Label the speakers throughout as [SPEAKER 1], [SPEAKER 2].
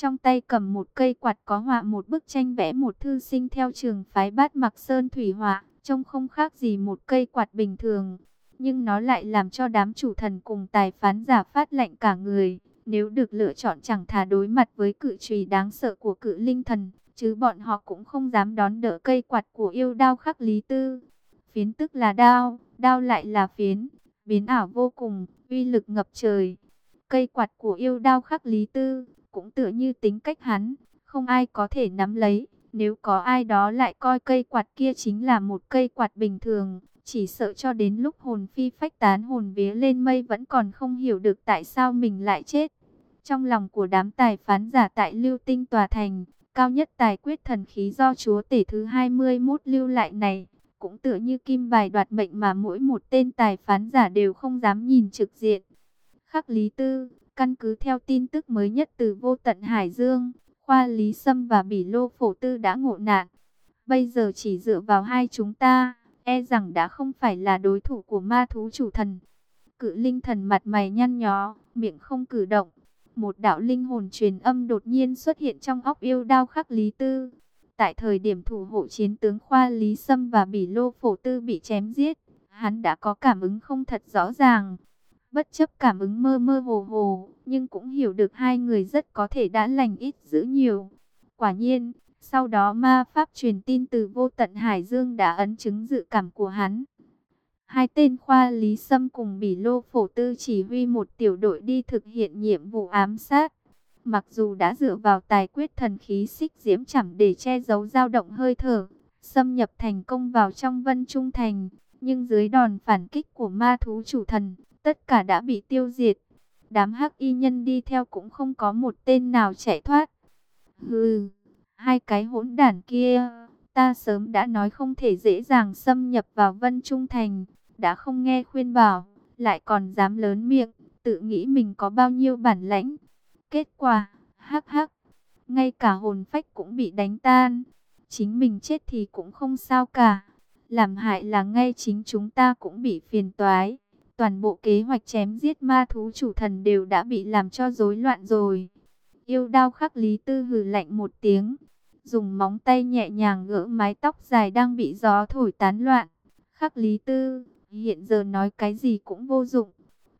[SPEAKER 1] trong tay cầm một cây quạt có họa một bức tranh vẽ một thư sinh theo trường phái bát mặc sơn thủy họa, trông không khác gì một cây quạt bình thường. Nhưng nó lại làm cho đám chủ thần cùng tài phán giả phát lệnh cả người. Nếu được lựa chọn chẳng thà đối mặt với cự trùy đáng sợ của cự linh thần, chứ bọn họ cũng không dám đón đỡ cây quạt của yêu đao khắc lý tư. Phiến tức là đao, đao lại là phiến, biến ảo vô cùng, uy lực ngập trời. Cây quạt của yêu đao khắc lý tư, cũng tựa như tính cách hắn, không ai có thể nắm lấy. Nếu có ai đó lại coi cây quạt kia chính là một cây quạt bình thường, chỉ sợ cho đến lúc hồn phi phách tán hồn vía lên mây vẫn còn không hiểu được tại sao mình lại chết. Trong lòng của đám tài phán giả tại lưu tinh tòa thành, cao nhất tài quyết thần khí do chúa tể thứ 21 lưu lại này, cũng tựa như kim bài đoạt mệnh mà mỗi một tên tài phán giả đều không dám nhìn trực diện. Khắc Lý Tư, căn cứ theo tin tức mới nhất từ vô tận Hải Dương, khoa Lý Sâm và Bỉ Lô Phổ Tư đã ngộ nạn. Bây giờ chỉ dựa vào hai chúng ta, e rằng đã không phải là đối thủ của ma thú chủ thần. Cự linh thần mặt mày nhăn nhó, miệng không cử động. Một đạo linh hồn truyền âm đột nhiên xuất hiện trong óc yêu đao khắc Lý Tư. Tại thời điểm thủ hộ chiến tướng Khoa Lý Sâm và Bỉ Lô Phổ Tư bị chém giết, hắn đã có cảm ứng không thật rõ ràng. Bất chấp cảm ứng mơ mơ hồ hồ, nhưng cũng hiểu được hai người rất có thể đã lành ít giữ nhiều. Quả nhiên, sau đó ma pháp truyền tin từ vô tận Hải Dương đã ấn chứng dự cảm của hắn. Hai tên khoa Lý Sâm cùng Bỉ Lô Phổ Tư chỉ huy một tiểu đội đi thực hiện nhiệm vụ ám sát. Mặc dù đã dựa vào tài quyết thần khí xích diễm chẳng để che giấu dao động hơi thở, xâm nhập thành công vào trong vân trung thành, nhưng dưới đòn phản kích của ma thú chủ thần, tất cả đã bị tiêu diệt. Đám hắc y nhân đi theo cũng không có một tên nào chạy thoát. Hừ, hai cái hỗn đản kia, ta sớm đã nói không thể dễ dàng xâm nhập vào vân trung thành, đã không nghe khuyên bảo, lại còn dám lớn miệng, tự nghĩ mình có bao nhiêu bản lãnh. Kết quả, hắc hắc, ngay cả hồn phách cũng bị đánh tan. Chính mình chết thì cũng không sao cả. Làm hại là ngay chính chúng ta cũng bị phiền toái. Toàn bộ kế hoạch chém giết ma thú chủ thần đều đã bị làm cho rối loạn rồi. Yêu đao khắc lý tư hừ lạnh một tiếng. Dùng móng tay nhẹ nhàng gỡ mái tóc dài đang bị gió thổi tán loạn. Khắc lý tư, hiện giờ nói cái gì cũng vô dụng.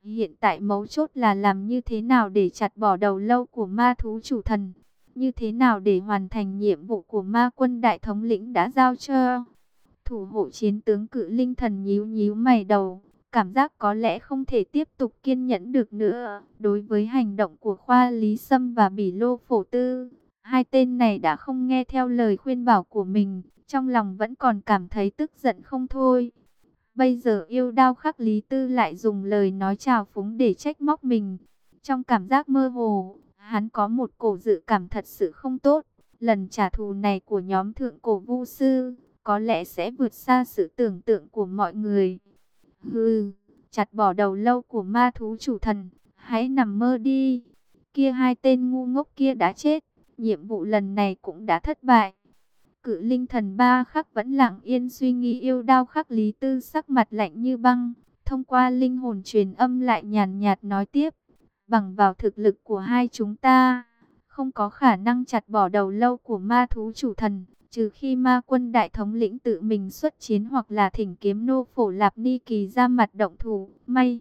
[SPEAKER 1] Hiện tại mấu chốt là làm như thế nào để chặt bỏ đầu lâu của ma thú chủ thần. Như thế nào để hoàn thành nhiệm vụ của ma quân đại thống lĩnh đã giao cho. Thủ hộ chiến tướng cự linh thần nhíu nhíu mày đầu. Cảm giác có lẽ không thể tiếp tục kiên nhẫn được nữa. Đối với hành động của Khoa Lý Sâm và Bỉ Lô Phổ Tư. Hai tên này đã không nghe theo lời khuyên bảo của mình. Trong lòng vẫn còn cảm thấy tức giận không thôi. Bây giờ yêu đao khắc Lý Tư lại dùng lời nói chào phúng để trách móc mình. Trong cảm giác mơ hồ, hắn có một cổ dự cảm thật sự không tốt. Lần trả thù này của nhóm thượng cổ vu sư, có lẽ sẽ vượt xa sự tưởng tượng của mọi người. Hừ, chặt bỏ đầu lâu của ma thú chủ thần, hãy nằm mơ đi. Kia hai tên ngu ngốc kia đã chết, nhiệm vụ lần này cũng đã thất bại. Cự linh thần ba khắc vẫn lặng yên suy nghĩ yêu đao khắc lý tư sắc mặt lạnh như băng. Thông qua linh hồn truyền âm lại nhàn nhạt nói tiếp. Bằng vào thực lực của hai chúng ta, không có khả năng chặt bỏ đầu lâu của ma thú chủ thần. Trừ khi ma quân đại thống lĩnh tự mình xuất chiến hoặc là thỉnh kiếm nô phổ lạp ni kỳ ra mặt động thủ, may.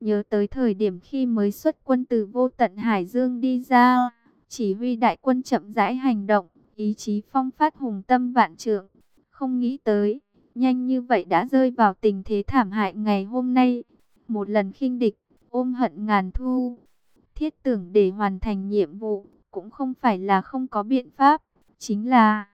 [SPEAKER 1] Nhớ tới thời điểm khi mới xuất quân từ vô tận Hải Dương đi ra, chỉ huy đại quân chậm rãi hành động ý chí phong phát hùng tâm vạn trượng. Không nghĩ tới, nhanh như vậy đã rơi vào tình thế thảm hại ngày hôm nay. Một lần khinh địch, ôm hận ngàn thu. Thiết tưởng để hoàn thành nhiệm vụ, cũng không phải là không có biện pháp, chính là...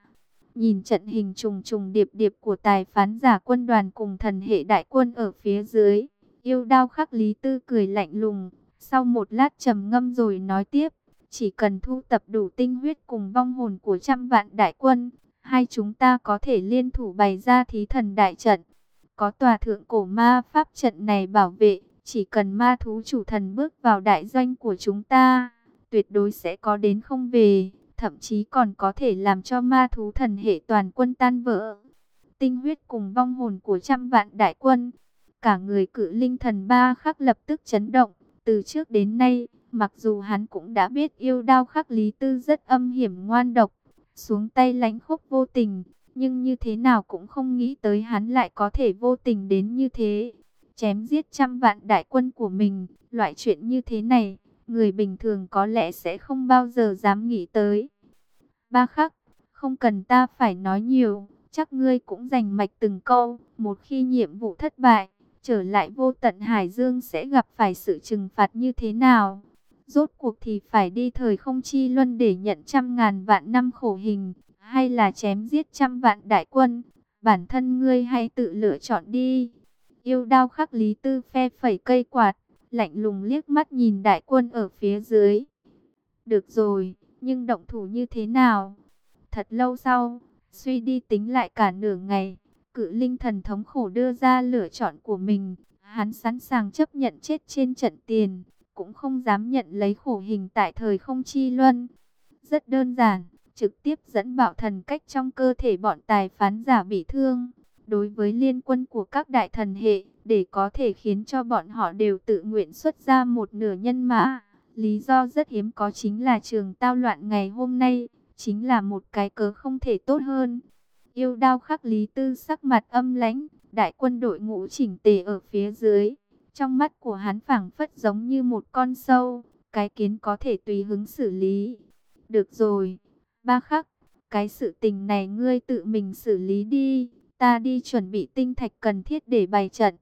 [SPEAKER 1] Nhìn trận hình trùng trùng điệp điệp của tài phán giả quân đoàn cùng thần hệ đại quân ở phía dưới, yêu đao khắc lý tư cười lạnh lùng, sau một lát trầm ngâm rồi nói tiếp. Chỉ cần thu tập đủ tinh huyết cùng vong hồn của trăm vạn đại quân, hai chúng ta có thể liên thủ bày ra thí thần đại trận. Có tòa thượng cổ ma pháp trận này bảo vệ, chỉ cần ma thú chủ thần bước vào đại doanh của chúng ta, tuyệt đối sẽ có đến không về, thậm chí còn có thể làm cho ma thú thần hệ toàn quân tan vỡ. Tinh huyết cùng vong hồn của trăm vạn đại quân, cả người cự linh thần ba khắc lập tức chấn động, Từ trước đến nay, mặc dù hắn cũng đã biết yêu đao khắc Lý Tư rất âm hiểm ngoan độc, xuống tay lãnh khốc vô tình, nhưng như thế nào cũng không nghĩ tới hắn lại có thể vô tình đến như thế. Chém giết trăm vạn đại quân của mình, loại chuyện như thế này, người bình thường có lẽ sẽ không bao giờ dám nghĩ tới. Ba khắc, không cần ta phải nói nhiều, chắc ngươi cũng dành mạch từng câu, một khi nhiệm vụ thất bại, trở lại vô tận Hải Dương sẽ gặp phải sự trừng phạt như thế nào. Rốt cuộc thì phải đi thời không chi luân để nhận trăm ngàn vạn năm khổ hình, hay là chém giết trăm vạn đại quân, bản thân ngươi hay tự lựa chọn đi. Yêu đao khắc lý tư phe phẩy cây quạt, lạnh lùng liếc mắt nhìn đại quân ở phía dưới. Được rồi, nhưng động thủ như thế nào? Thật lâu sau, suy đi tính lại cả nửa ngày, cự linh thần thống khổ đưa ra lựa chọn của mình. Hắn sẵn sàng chấp nhận chết trên trận tiền, cũng không dám nhận lấy khổ hình tại thời không chi luân. Rất đơn giản, trực tiếp dẫn bảo thần cách trong cơ thể bọn tài phán giả bị thương. Đối với liên quân của các đại thần hệ, để có thể khiến cho bọn họ đều tự nguyện xuất ra một nửa nhân mã. Lý do rất hiếm có chính là trường tao loạn ngày hôm nay, chính là một cái cớ không thể tốt hơn. Yêu đao khắc Lý Tư sắc mặt âm lãnh, đại quân đội ngũ chỉnh tề ở phía dưới. Trong mắt của hắn phảng phất giống như một con sâu, cái kiến có thể tùy hứng xử lý. Được rồi, ba khắc, cái sự tình này ngươi tự mình xử lý đi, ta đi chuẩn bị tinh thạch cần thiết để bày trận.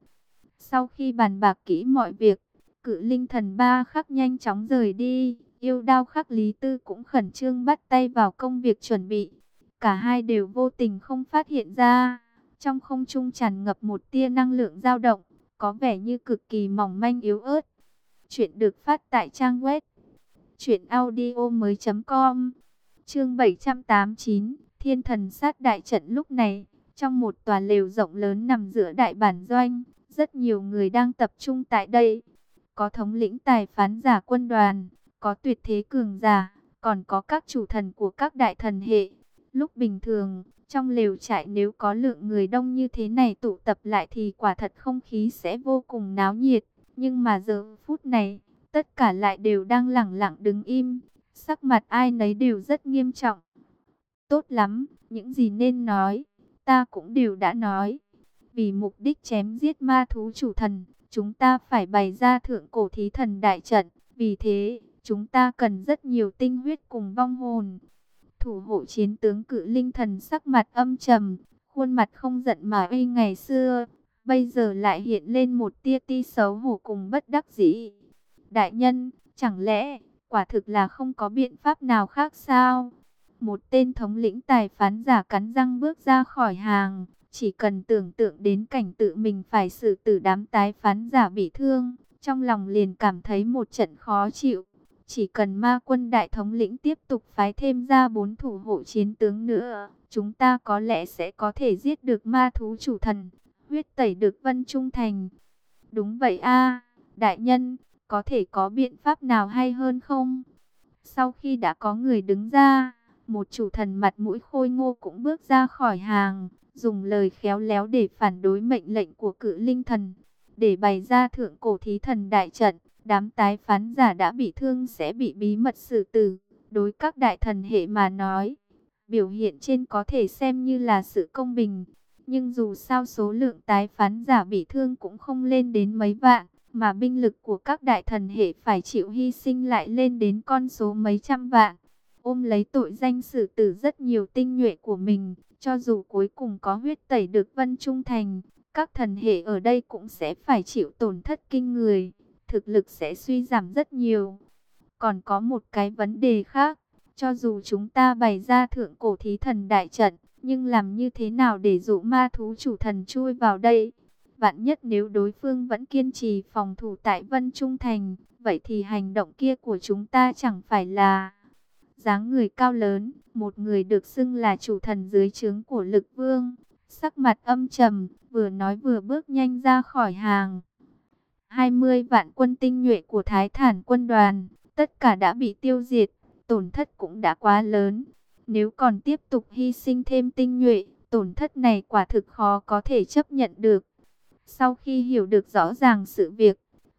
[SPEAKER 1] Sau khi bàn bạc kỹ mọi việc, cự linh thần ba khắc nhanh chóng rời đi, yêu đao khắc lý tư cũng khẩn trương bắt tay vào công việc chuẩn bị. Cả hai đều vô tình không phát hiện ra, trong không trung tràn ngập một tia năng lượng dao động, có vẻ như cực kỳ mỏng manh yếu ớt. Chuyện được phát tại trang web truyệnaudiomoi.com. Chương 789, Thiên thần sát đại trận lúc này, trong một tòa lều rộng lớn nằm giữa đại bản doanh, rất nhiều người đang tập trung tại đây. Có thống lĩnh tài phán giả quân đoàn, có tuyệt thế cường giả, còn có các chủ thần của các đại thần hệ. Lúc bình thường, trong lều trại nếu có lượng người đông như thế này tụ tập lại thì quả thật không khí sẽ vô cùng náo nhiệt. Nhưng mà giờ phút này, tất cả lại đều đang lặng lặng đứng im, sắc mặt ai nấy đều rất nghiêm trọng. Tốt lắm, những gì nên nói, ta cũng đều đã nói. Vì mục đích chém giết ma thú chủ thần, chúng ta phải bày ra thượng cổ thí thần đại trận. Vì thế, chúng ta cần rất nhiều tinh huyết cùng vong hồn. Thủ hộ chiến tướng cự linh thần sắc mặt âm trầm, khuôn mặt không giận mà uy ngày xưa, bây giờ lại hiện lên một tia ti xấu hổ cùng bất đắc dĩ. Đại nhân, chẳng lẽ, quả thực là không có biện pháp nào khác sao? Một tên thống lĩnh tài phán giả cắn răng bước ra khỏi hàng, chỉ cần tưởng tượng đến cảnh tự mình phải xử tử đám tái phán giả bị thương, trong lòng liền cảm thấy một trận khó chịu. Chỉ cần ma quân đại thống lĩnh tiếp tục phái thêm ra bốn thủ hộ chiến tướng nữa, chúng ta có lẽ sẽ có thể giết được ma thú chủ thần, huyết tẩy được Vân Trung Thành. Đúng vậy a đại nhân, có thể có biện pháp nào hay hơn không? Sau khi đã có người đứng ra, một chủ thần mặt mũi khôi ngô cũng bước ra khỏi hàng, dùng lời khéo léo để phản đối mệnh lệnh của cự linh thần, để bày ra thượng cổ thí thần đại trận, đám tái phán giả đã bị thương sẽ bị bí mật xử tử. Đối các đại thần hệ mà nói, biểu hiện trên có thể xem như là sự công bình, nhưng dù sao số lượng tái phán giả bị thương cũng không lên đến mấy vạn, mà binh lực của các đại thần hệ phải chịu hy sinh lại lên đến con số mấy trăm vạn. Ôm lấy tội danh xử tử rất nhiều tinh nhuệ của mình, cho dù cuối cùng có huyết tẩy được Vân Trung Thành, các thần hệ ở đây cũng sẽ phải chịu tổn thất kinh người, thực lực sẽ suy giảm rất nhiều. Còn có một cái vấn đề khác, cho dù chúng ta bày ra thượng cổ thí thần đại trận, nhưng làm như thế nào để dụ ma thú chủ thần chui vào đây? Vạn nhất nếu đối phương vẫn kiên trì phòng thủ tại Vân Trung Thành, vậy thì hành động kia của chúng ta chẳng phải là dáng người cao lớn, một người được xưng là chủ thần dưới trướng của lực vương, sắc mặt âm trầm, vừa nói vừa bước nhanh ra khỏi hàng. 20 vạn quân tinh nhuệ của Thái Thản quân đoàn, tất cả đã bị tiêu diệt, tổn thất cũng đã quá lớn. Nếu còn tiếp tục hy sinh thêm tinh nhuệ, tổn thất này quả thực khó có thể chấp nhận được. Sau khi hiểu được rõ ràng sự việc,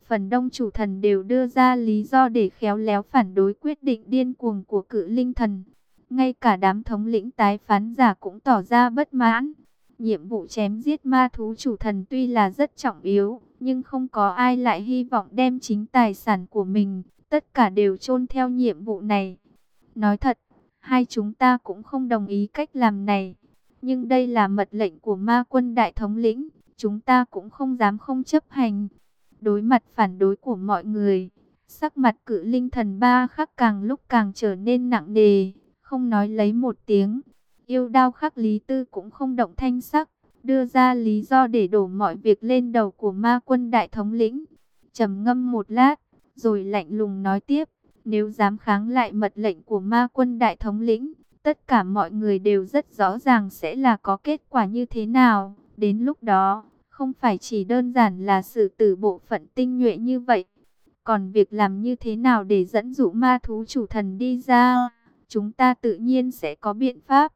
[SPEAKER 1] phần đông chủ thần đều đưa ra lý do để khéo léo phản đối quyết định điên cuồng của cự linh thần. Ngay cả đám thống lĩnh tái phán giả cũng tỏ ra bất mãn. Nhiệm vụ chém giết ma thú chủ thần tuy là rất trọng yếu, nhưng không có ai lại hy vọng đem chính tài sản của mình, tất cả đều chôn theo nhiệm vụ này. Nói thật, hai chúng ta cũng không đồng ý cách làm này, nhưng đây là mật lệnh của ma quân đại thống lĩnh, chúng ta cũng không dám không chấp hành. Đối mặt phản đối của mọi người, sắc mặt cự linh thần ba khắc càng lúc càng trở nên nặng nề, không nói lấy một tiếng. Yêu đao khắc lý tư cũng không động thanh sắc, đưa ra lý do để đổ mọi việc lên đầu của ma quân đại thống lĩnh. trầm ngâm một lát, rồi lạnh lùng nói tiếp, nếu dám kháng lại mật lệnh của ma quân đại thống lĩnh, tất cả mọi người đều rất rõ ràng sẽ là có kết quả như thế nào. Đến lúc đó, không phải chỉ đơn giản là sự tử bộ phận tinh nhuệ như vậy. Còn việc làm như thế nào để dẫn dụ ma thú chủ thần đi ra, chúng ta tự nhiên sẽ có biện pháp.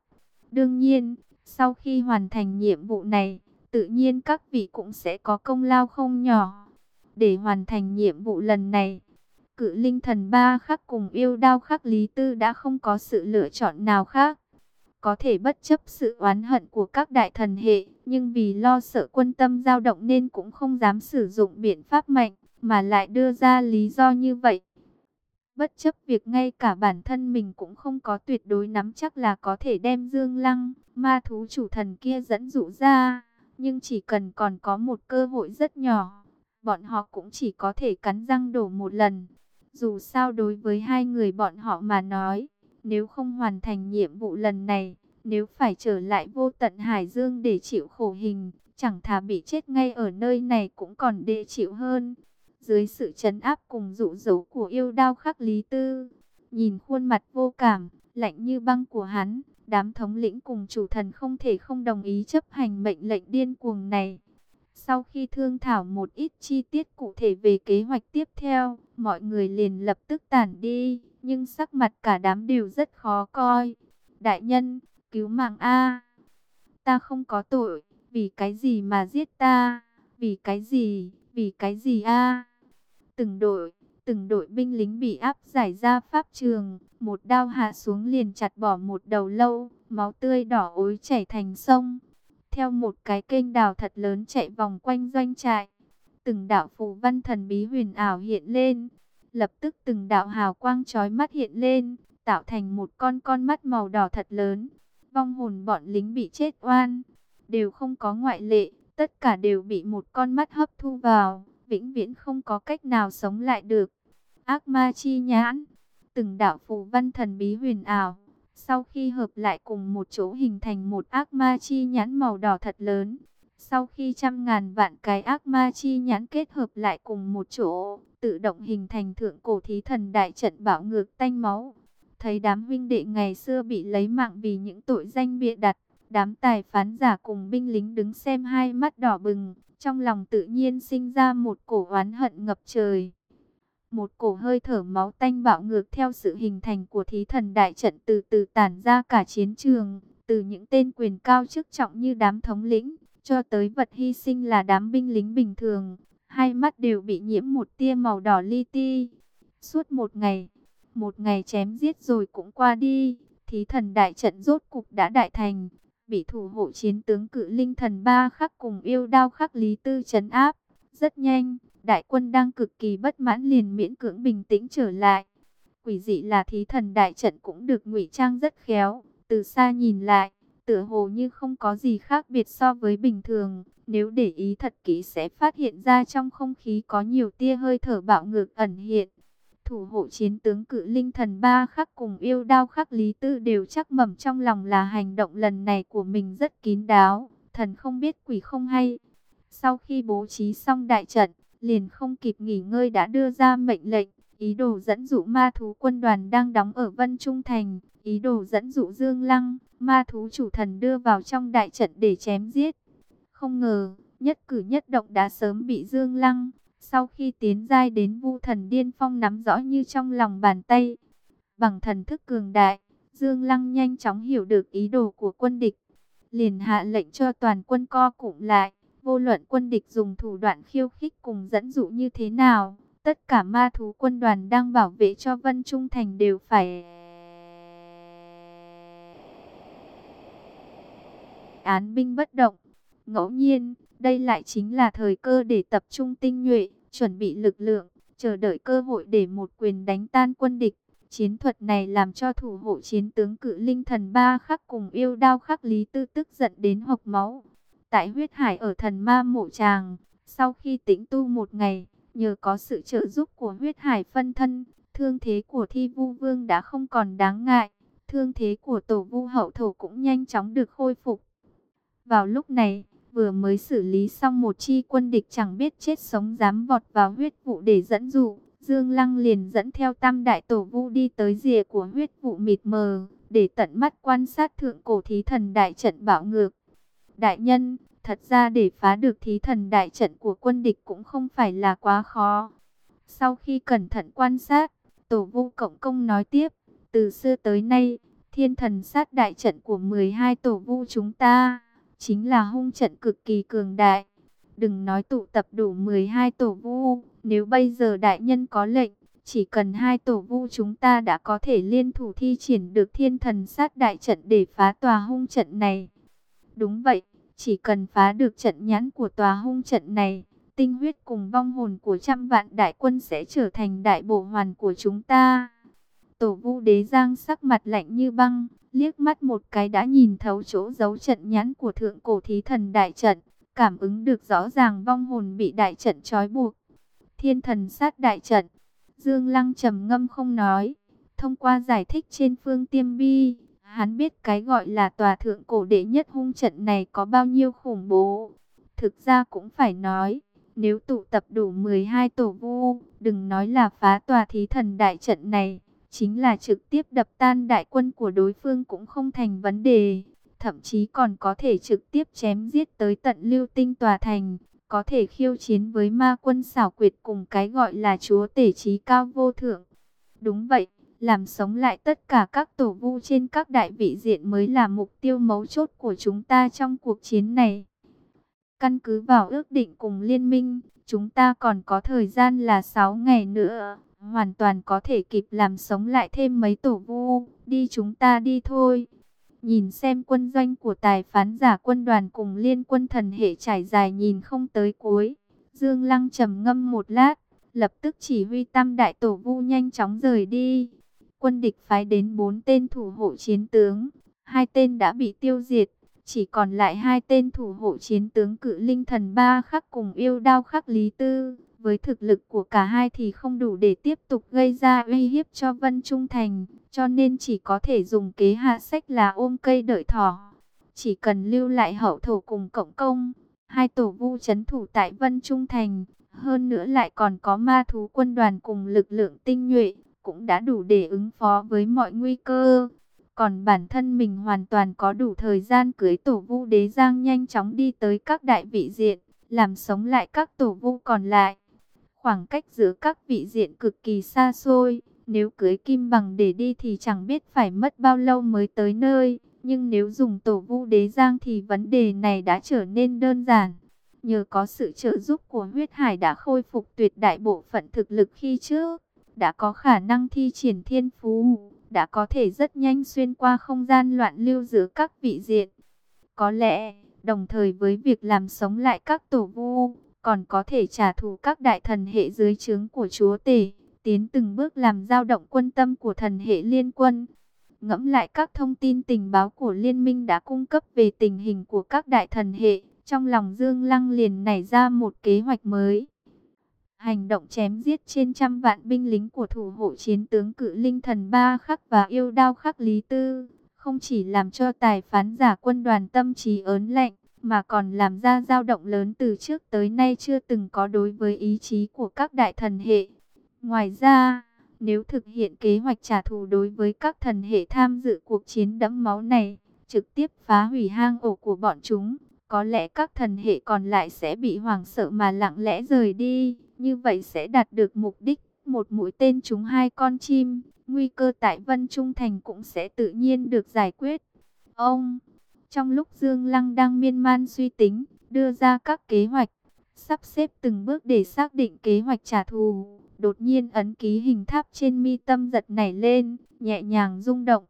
[SPEAKER 1] Đương nhiên, sau khi hoàn thành nhiệm vụ này, tự nhiên các vị cũng sẽ có công lao không nhỏ. Để hoàn thành nhiệm vụ lần này, cự linh thần ba khắc cùng yêu đao khắc lý tư đã không có sự lựa chọn nào khác. Có thể bất chấp sự oán hận của các đại thần hệ, nhưng vì lo sợ quân tâm dao động nên cũng không dám sử dụng biện pháp mạnh, mà lại đưa ra lý do như vậy. Bất chấp việc ngay cả bản thân mình cũng không có tuyệt đối nắm chắc là có thể đem Dương Lăng, ma thú chủ thần kia dẫn dụ ra. Nhưng chỉ cần còn có một cơ hội rất nhỏ, bọn họ cũng chỉ có thể cắn răng đổ một lần. Dù sao đối với hai người bọn họ mà nói, nếu không hoàn thành nhiệm vụ lần này, nếu phải trở lại vô tận Hải Dương để chịu khổ hình, chẳng thà bị chết ngay ở nơi này cũng còn đê chịu hơn. Dưới sự chấn áp cùng dụ dỗ của yêu đao khắc lý tư, nhìn khuôn mặt vô cảm, lạnh như băng của hắn, đám thống lĩnh cùng chủ thần không thể không đồng ý chấp hành mệnh lệnh điên cuồng này. Sau khi thương thảo một ít chi tiết cụ thể về kế hoạch tiếp theo, mọi người liền lập tức tản đi, nhưng sắc mặt cả đám đều rất khó coi. Đại nhân, cứu mạng A. Ta không có tội, vì cái gì mà giết ta? Vì cái gì? Vì cái gì A? Từng đội, từng đội binh lính bị áp giải ra pháp trường, một đao hạ xuống liền chặt bỏ một đầu lâu, máu tươi đỏ ối chảy thành sông. Theo một cái kênh đào thật lớn chạy vòng quanh doanh trại, từng đạo phù văn thần bí huyền ảo hiện lên, lập tức từng đạo hào quang chói mắt hiện lên, tạo thành một con con mắt màu đỏ thật lớn. Vong hồn bọn lính bị chết oan, đều không có ngoại lệ, tất cả đều bị một con mắt hấp thu vào vĩnh viễn không có cách nào sống lại được. Ác ma chi nhãn, từng đạo phù văn thần bí huyền ảo, sau khi hợp lại cùng một chỗ hình thành một ác ma chi nhãn màu đỏ thật lớn. Sau khi trăm ngàn vạn cái ác ma chi nhãn kết hợp lại cùng một chỗ, tự động hình thành thượng cổ thí thần đại trận bảo ngược tanh máu. Thấy đám huynh đệ ngày xưa bị lấy mạng vì những tội danh bịa đặt, đám tài phán giả cùng binh lính đứng xem hai mắt đỏ bừng, trong lòng tự nhiên sinh ra một cổ oán hận ngập trời. Một cổ hơi thở máu tanh bạo ngược theo sự hình thành của thí thần đại trận từ từ tản ra cả chiến trường, từ những tên quyền cao chức trọng như đám thống lĩnh, cho tới vật hy sinh là đám binh lính bình thường. Hai mắt đều bị nhiễm một tia màu đỏ li ti. Suốt một ngày, một ngày chém giết rồi cũng qua đi, thí thần đại trận rốt cục đã đại thành, bị thủ hộ chiến tướng cự linh thần ba khắc cùng yêu đao khắc lý tư chấn áp. Rất nhanh, đại quân đang cực kỳ bất mãn liền miễn cưỡng bình tĩnh trở lại. Quỷ dị là thí thần đại trận cũng được ngụy trang rất khéo, từ xa nhìn lại, tựa hồ như không có gì khác biệt so với bình thường. Nếu để ý thật kỹ sẽ phát hiện ra trong không khí có nhiều tia hơi thở bạo ngược ẩn hiện. Thủ hộ chiến tướng cự linh thần ba khắc cùng yêu đao khắc lý tư đều chắc mầm trong lòng là hành động lần này của mình rất kín đáo, thần không biết quỷ không hay. Sau khi bố trí xong đại trận, liền không kịp nghỉ ngơi đã đưa ra mệnh lệnh, ý đồ dẫn dụ ma thú quân đoàn đang đóng ở Vân Trung Thành, ý đồ dẫn dụ Dương Lăng, ma thú chủ thần đưa vào trong đại trận để chém giết. Không ngờ, nhất cử nhất động đã sớm bị Dương Lăng, sau khi tiến giai đến vu thần điên phong nắm rõ như trong lòng bàn tay, bằng thần thức cường đại, Dương Lăng nhanh chóng hiểu được ý đồ của quân địch. Liền hạ lệnh cho toàn quân co cụm lại, Vô luận quân địch dùng thủ đoạn khiêu khích cùng dẫn dụ như thế nào, tất cả ma thú quân đoàn đang bảo vệ cho Vân Trung Thành đều phải án binh bất động. Ngẫu nhiên, đây lại chính là thời cơ để tập trung tinh nhuệ, chuẩn bị lực lượng, chờ đợi cơ hội để một quyền đánh tan quân địch. Chiến thuật này làm cho thủ hộ chiến tướng cự linh thần ba khắc cùng yêu đao khắc lý tư tức giận đến hộc máu. Tại huyết hải ở thần ma mộ tràng, sau khi tĩnh tu một ngày, nhờ có sự trợ giúp của huyết hải phân thân, thương thế của thi vu vương đã không còn đáng ngại. Thương thế của tổ vu hậu thổ cũng nhanh chóng được khôi phục. Vào lúc này, vừa mới xử lý xong một chi quân địch chẳng biết chết sống dám vọt vào huyết vụ để dẫn dụ. Dương Lăng liền dẫn theo tam đại tổ vu đi tới rìa của huyết vụ mịt mờ, để tận mắt quan sát thượng cổ thí thần đại trận bạo ngược. Đại nhân, thật ra để phá được thí thần đại trận của quân địch cũng không phải là quá khó. Sau khi cẩn thận quan sát, tổ vu cộng công nói tiếp, từ xưa tới nay, thiên thần sát đại trận của 12 tổ vu chúng ta chính là hung trận cực kỳ cường đại. Đừng nói tụ tập đủ 12 tổ vu, nếu bây giờ đại nhân có lệnh, chỉ cần hai tổ vu chúng ta đã có thể liên thủ thi triển được thiên thần sát đại trận để phá tòa hung trận này. Đúng vậy, chỉ cần phá được trận nhãn của tòa hung trận này, tinh huyết cùng vong hồn của trăm vạn đại quân sẽ trở thành đại bổ hoàn của chúng ta. Tổ vu đế giang sắc mặt lạnh như băng, liếc mắt một cái đã nhìn thấu chỗ dấu trận nhãn của thượng cổ thí thần đại trận, cảm ứng được rõ ràng vong hồn bị đại trận trói buộc. Thiên thần sát đại trận, Dương Lăng trầm ngâm không nói, thông qua giải thích trên phương tiêm bi, hắn biết cái gọi là tòa thượng cổ đệ nhất hung trận này có bao nhiêu khủng bố. Thực ra cũng phải nói, nếu tụ tập đủ 12 tổ vu, đừng nói là phá tòa thí thần đại trận này, chính là trực tiếp đập tan đại quân của đối phương cũng không thành vấn đề, thậm chí còn có thể trực tiếp chém giết tới tận lưu tinh tòa thành, có thể khiêu chiến với ma quân xảo quyệt cùng cái gọi là chúa tể trí cao vô thượng. Đúng vậy, làm sống lại tất cả các tổ vu trên các đại vị diện mới là mục tiêu mấu chốt của chúng ta trong cuộc chiến này. Căn cứ vào ước định cùng liên minh, chúng ta còn có thời gian là 6 ngày nữa hoàn toàn có thể kịp làm sống lại thêm mấy tổ vu, đi chúng ta đi thôi. Nhìn xem quân doanh của tài phán giả quân đoàn cùng liên quân thần hệ trải dài nhìn không tới cuối. Dương Lăng trầm ngâm một lát, lập tức chỉ huy tam đại tổ vu nhanh chóng rời đi. Quân địch phái đến bốn tên thủ hộ chiến tướng, hai tên đã bị tiêu diệt, chỉ còn lại hai tên thủ hộ chiến tướng cự linh thần ba khắc cùng yêu đao khắc lý tư. Với thực lực của cả hai thì không đủ để tiếp tục gây ra uy hiếp cho Vân Trung Thành, cho nên chỉ có thể dùng kế hạ sách là ôm cây đợi thỏ. Chỉ cần lưu lại hậu thổ cùng cộng công, hai tổ vu chấn thủ tại Vân Trung Thành, hơn nữa lại còn có ma thú quân đoàn cùng lực lượng tinh nhuệ, cũng đã đủ để ứng phó với mọi nguy cơ. Còn bản thân mình hoàn toàn có đủ thời gian cưới tổ vu đế giang nhanh chóng đi tới các đại vị diện, làm sống lại các tổ vu còn lại. Khoảng cách giữa các vị diện cực kỳ xa xôi, nếu cưới kim bằng để đi thì chẳng biết phải mất bao lâu mới tới nơi. Nhưng nếu dùng tổ vu đế giang thì vấn đề này đã trở nên đơn giản. Nhờ có sự trợ giúp của huyết hải đã khôi phục tuyệt đại bộ phận thực lực khi trước, đã có khả năng thi triển thiên phú, đã có thể rất nhanh xuyên qua không gian loạn lưu giữa các vị diện. Có lẽ, đồng thời với việc làm sống lại các tổ vu, còn có thể trả thù các đại thần hệ dưới trướng của chúa tể, tiến từng bước làm dao động quân tâm của thần hệ liên quân. Ngẫm lại các thông tin tình báo của liên minh đã cung cấp về tình hình của các đại thần hệ, trong lòng Dương Lăng liền nảy ra một kế hoạch mới. Hành động chém giết trên trăm vạn binh lính của thủ hộ chiến tướng cự linh thần ba khắc và yêu đao khắc lý tư, không chỉ làm cho tài phán giả quân đoàn tâm trí ớn lạnh, mà còn làm ra dao động lớn từ trước tới nay chưa từng có đối với ý chí của các đại thần hệ. Ngoài ra, nếu thực hiện kế hoạch trả thù đối với các thần hệ tham dự cuộc chiến đẫm máu này, trực tiếp phá hủy hang ổ của bọn chúng, có lẽ các thần hệ còn lại sẽ bị hoảng sợ mà lặng lẽ rời đi, như vậy sẽ đạt được mục đích, một mũi tên trúng hai con chim, nguy cơ tại Vân Trung Thành cũng sẽ tự nhiên được giải quyết. Ông trong lúc Dương Lăng đang miên man suy tính, đưa ra các kế hoạch, sắp xếp từng bước để xác định kế hoạch trả thù. Đột nhiên ấn ký hình tháp trên mi tâm giật nảy lên, nhẹ nhàng rung động.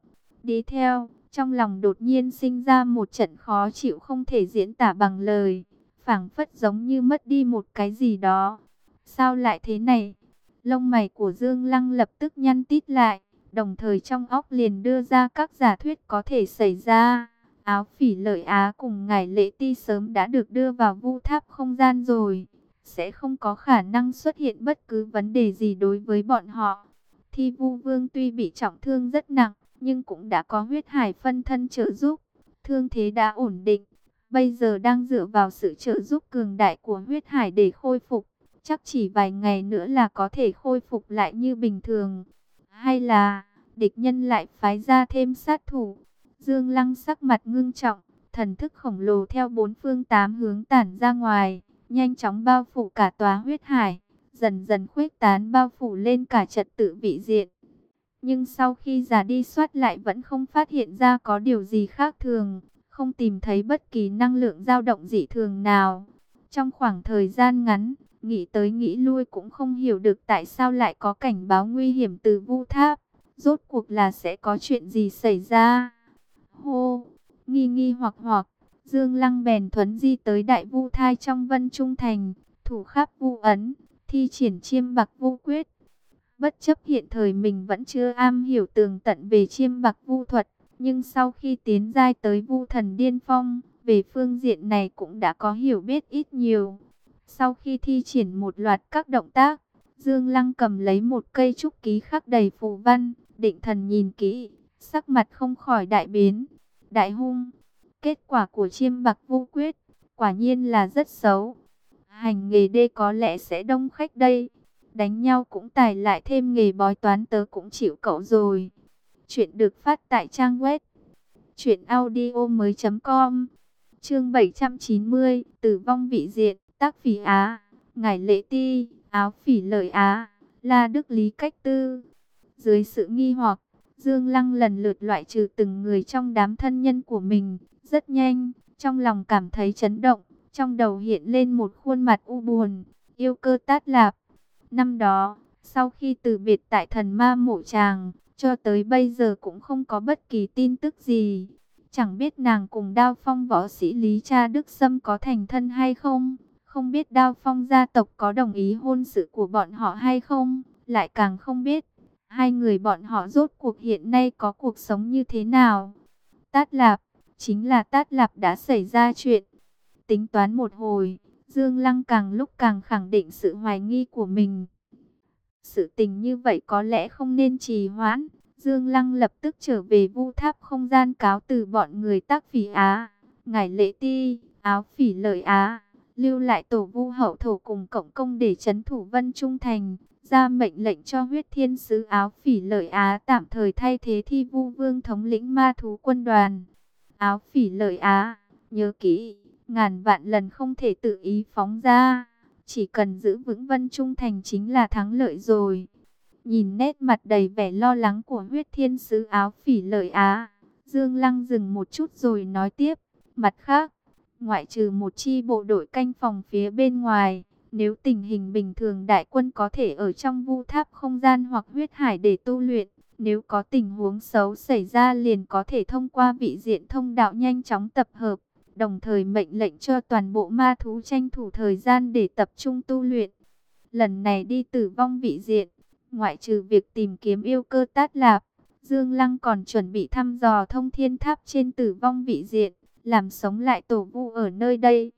[SPEAKER 1] Đi theo, trong lòng đột nhiên sinh ra một trận khó chịu không thể diễn tả bằng lời, phảng phất giống như mất đi một cái gì đó. Sao lại thế này? Lông mày của Dương Lăng lập tức nhăn tít lại, đồng thời trong óc liền đưa ra các giả thuyết có thể xảy ra. Áo phỉ lợi Á cùng ngài lễ ti sớm đã được đưa vào vu tháp không gian rồi, sẽ không có khả năng xuất hiện bất cứ vấn đề gì đối với bọn họ. Thi vu vương tuy bị trọng thương rất nặng, nhưng cũng đã có huyết hải phân thân trợ giúp, thương thế đã ổn định. Bây giờ đang dựa vào sự trợ giúp cường đại của huyết hải để khôi phục, chắc chỉ vài ngày nữa là có thể khôi phục lại như bình thường. Hay là, địch nhân lại phái ra thêm sát thủ. Dương Lăng sắc mặt ngưng trọng, thần thức khổng lồ theo bốn phương tám hướng tản ra ngoài, nhanh chóng bao phủ cả tòa huyết hải, dần dần khuếch tán bao phủ lên cả trật tự vị diện. Nhưng sau khi giả đi soát lại vẫn không phát hiện ra có điều gì khác thường, không tìm thấy bất kỳ năng lượng dao động dị thường nào. Trong khoảng thời gian ngắn, nghĩ tới nghĩ lui cũng không hiểu được tại sao lại có cảnh báo nguy hiểm từ vu tháp. Rốt cuộc là sẽ có chuyện gì xảy ra? Hô, nghi nghi hoặc hoặc, Dương Lăng bèn thuấn di tới đại vu thai trong vân trung thành, thủ khắp vu ấn, thi triển chiêm bạc vu quyết. Bất chấp hiện thời mình vẫn chưa am hiểu tường tận về chiêm bạc vu thuật, nhưng sau khi tiến giai tới vu thần điên phong, về phương diện này cũng đã có hiểu biết ít nhiều. Sau khi thi triển một loạt các động tác, Dương Lăng cầm lấy một cây trúc ký khắc đầy phù văn, định thần nhìn kỹ, sắc mặt không khỏi đại biến. Đại hung, kết quả của chiêm bạc vu quyết, quả nhiên là rất xấu. Hành nghề đê có lẽ sẽ đông khách đây. Đánh nhau cũng tài lại thêm nghề bói toán tớ cũng chịu cậu rồi. Chuyện được phát tại trang web truyệnaudiomoi.com. Chương 790, Tử vong vị diện, tác phỉ Á, ngải lễ ti, áo phỉ lợi Á, La Đức Lý cách tư. Dưới sự nghi hoặc, Dương Lăng lần lượt loại trừ từng người trong đám thân nhân của mình, rất nhanh, trong lòng cảm thấy chấn động, trong đầu hiện lên một khuôn mặt u buồn, yêu cơ tát lạp. Năm đó, sau khi từ biệt tại thần ma mộ tràng, cho tới bây giờ cũng không có bất kỳ tin tức gì. Chẳng biết nàng cùng đao phong võ sĩ Lý Cha Đức Sâm có thành thân hay không. Không biết đao phong gia tộc có đồng ý hôn sự của bọn họ hay không. Lại càng không biết. Hai người bọn họ rốt cuộc hiện nay có cuộc sống như thế nào. Tát Lạp, chính là Tát Lạp đã xảy ra chuyện. Tính toán một hồi, Dương Lăng càng lúc càng khẳng định sự hoài nghi của mình. Sự tình như vậy có lẽ không nên trì hoãn. Dương Lăng lập tức trở về vu tháp không gian cáo từ bọn người tác phỉ Á. Ngài lễ ti, áo phỉ lợi Á, lưu lại tổ vu hậu thổ cùng cộng công để chấn thủ vân trung thành. Ra mệnh lệnh cho huyết thiên sứ áo phỉ lợi Á tạm thời thay thế thi vu vương thống lĩnh ma thú quân đoàn. Áo phỉ lợi Á, nhớ kỹ, ngàn vạn lần không thể tự ý phóng ra. Chỉ cần giữ vững vân trung thành chính là thắng lợi rồi. Nhìn nét mặt đầy vẻ lo lắng của huyết thiên sứ áo phỉ lợi Á. Dương Lăng dừng một chút rồi nói tiếp. Mặt khác, ngoại trừ một chi bộ đội canh phòng phía bên ngoài. Nếu tình hình bình thường đại quân có thể ở trong vu tháp không gian hoặc huyết hải để tu luyện. Nếu có tình huống xấu xảy ra liền có thể thông qua vị diện thông đạo nhanh chóng tập hợp đồng thời mệnh lệnh cho toàn bộ ma thú tranh thủ thời gian để tập trung tu luyện. Lần này đi tử vong vị diện, ngoại trừ việc tìm kiếm yêu cơ tát lạp, Dương Lăng còn chuẩn bị thăm dò thông thiên tháp trên tử vong vị diện, làm sống lại tổ vu ở nơi đây.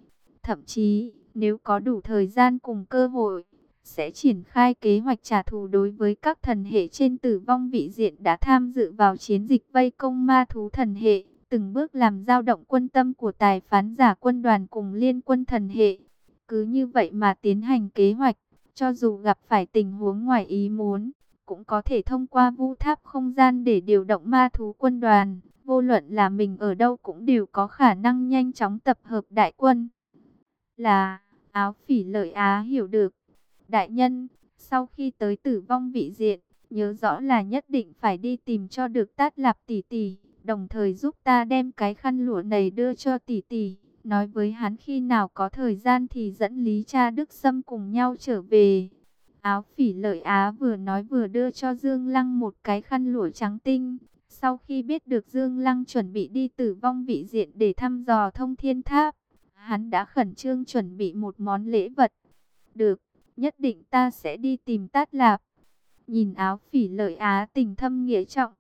[SPEAKER 1] Thậm chí, nếu có đủ thời gian cùng cơ hội, sẽ triển khai kế hoạch trả thù đối với các thần hệ trên tử vong vị diện đã tham dự vào chiến dịch vây công ma thú thần hệ từng bước làm dao động quân tâm của tài phán giả quân đoàn cùng liên quân thần hệ. Cứ như vậy mà tiến hành kế hoạch, cho dù gặp phải tình huống ngoài ý muốn, cũng có thể thông qua vu tháp không gian để điều động ma thú quân đoàn. Vô luận là mình ở đâu cũng đều có khả năng nhanh chóng tập hợp đại quân. Là, áo phỉ lợi Á hiểu được. Đại nhân, sau khi tới tử vong vị diện, nhớ rõ là nhất định phải đi tìm cho được tát lạp tỷ tỷ đồng thời giúp ta đem cái khăn lụa này đưa cho tỷ tỷ. nói với hắn khi nào có thời gian thì dẫn Lý Cha Đức Sâm cùng nhau trở về. Áo phỉ lợi Á vừa nói vừa đưa cho Dương Lăng một cái khăn lụa trắng tinh. Sau khi biết được Dương Lăng chuẩn bị đi tử vong vị diện để thăm dò thông thiên tháp, hắn đã khẩn trương chuẩn bị một món lễ vật. Được, nhất định ta sẽ đi tìm Tát Lạp. Nhìn áo phỉ lợi Á tình thâm nghĩa trọng,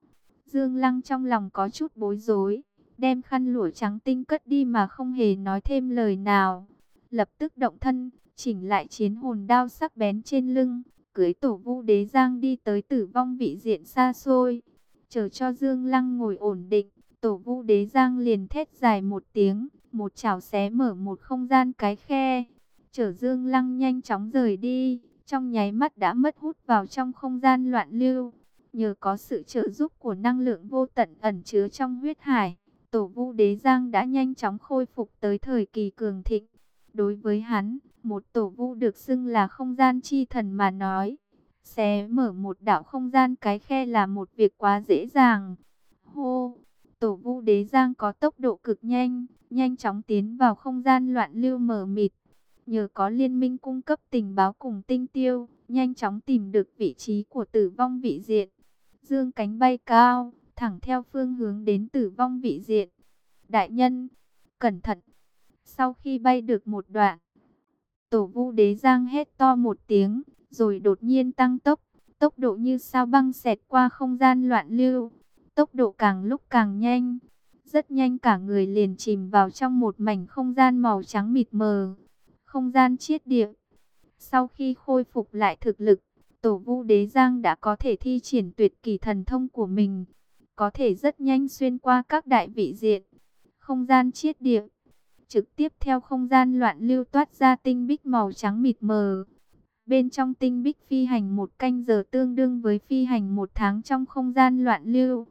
[SPEAKER 1] Dương Lăng trong lòng có chút bối rối, đem khăn lụa trắng tinh cất đi mà không hề nói thêm lời nào. Lập tức động thân, chỉnh lại chiến hồn đao sắc bén trên lưng, cưới tổ vu đế giang đi tới tử vong vị diện xa xôi. Chờ cho Dương Lăng ngồi ổn định, tổ vu đế giang liền thét dài một tiếng, một chảo xé mở một không gian cái khe. Chở Dương Lăng nhanh chóng rời đi, trong nháy mắt đã mất hút vào trong không gian loạn lưu. Nhờ có sự trợ giúp của năng lượng vô tận ẩn chứa trong huyết hải, tổ vu đế giang đã nhanh chóng khôi phục tới thời kỳ cường thịnh. Đối với hắn, một tổ vu được xưng là không gian chi thần mà nói. Xé mở một đạo không gian cái khe là một việc quá dễ dàng. Hô! Tổ vu đế giang có tốc độ cực nhanh, nhanh chóng tiến vào không gian loạn lưu mờ mịt. Nhờ có liên minh cung cấp tình báo cùng tinh tiêu, nhanh chóng tìm được vị trí của tử vong vị diện. Dương cánh bay cao, thẳng theo phương hướng đến tử vong vị diện. Đại nhân, cẩn thận! Sau khi bay được một đoạn, tổ vu đế giang hét to một tiếng, rồi đột nhiên tăng tốc, tốc độ như sao băng xẹt qua không gian loạn lưu, tốc độ càng lúc càng nhanh, rất nhanh cả người liền chìm vào trong một mảnh không gian màu trắng mịt mờ, không gian chiết địa. Sau khi khôi phục lại thực lực, Tổ Vu Đế Giang đã có thể thi triển tuyệt kỳ thần thông của mình, có thể rất nhanh xuyên qua các đại vị diện, không gian chiết địa, trực tiếp theo không gian loạn lưu toát ra tinh bích màu trắng mịt mờ. Bên trong tinh bích phi hành một canh giờ tương đương với phi hành một tháng trong không gian loạn lưu.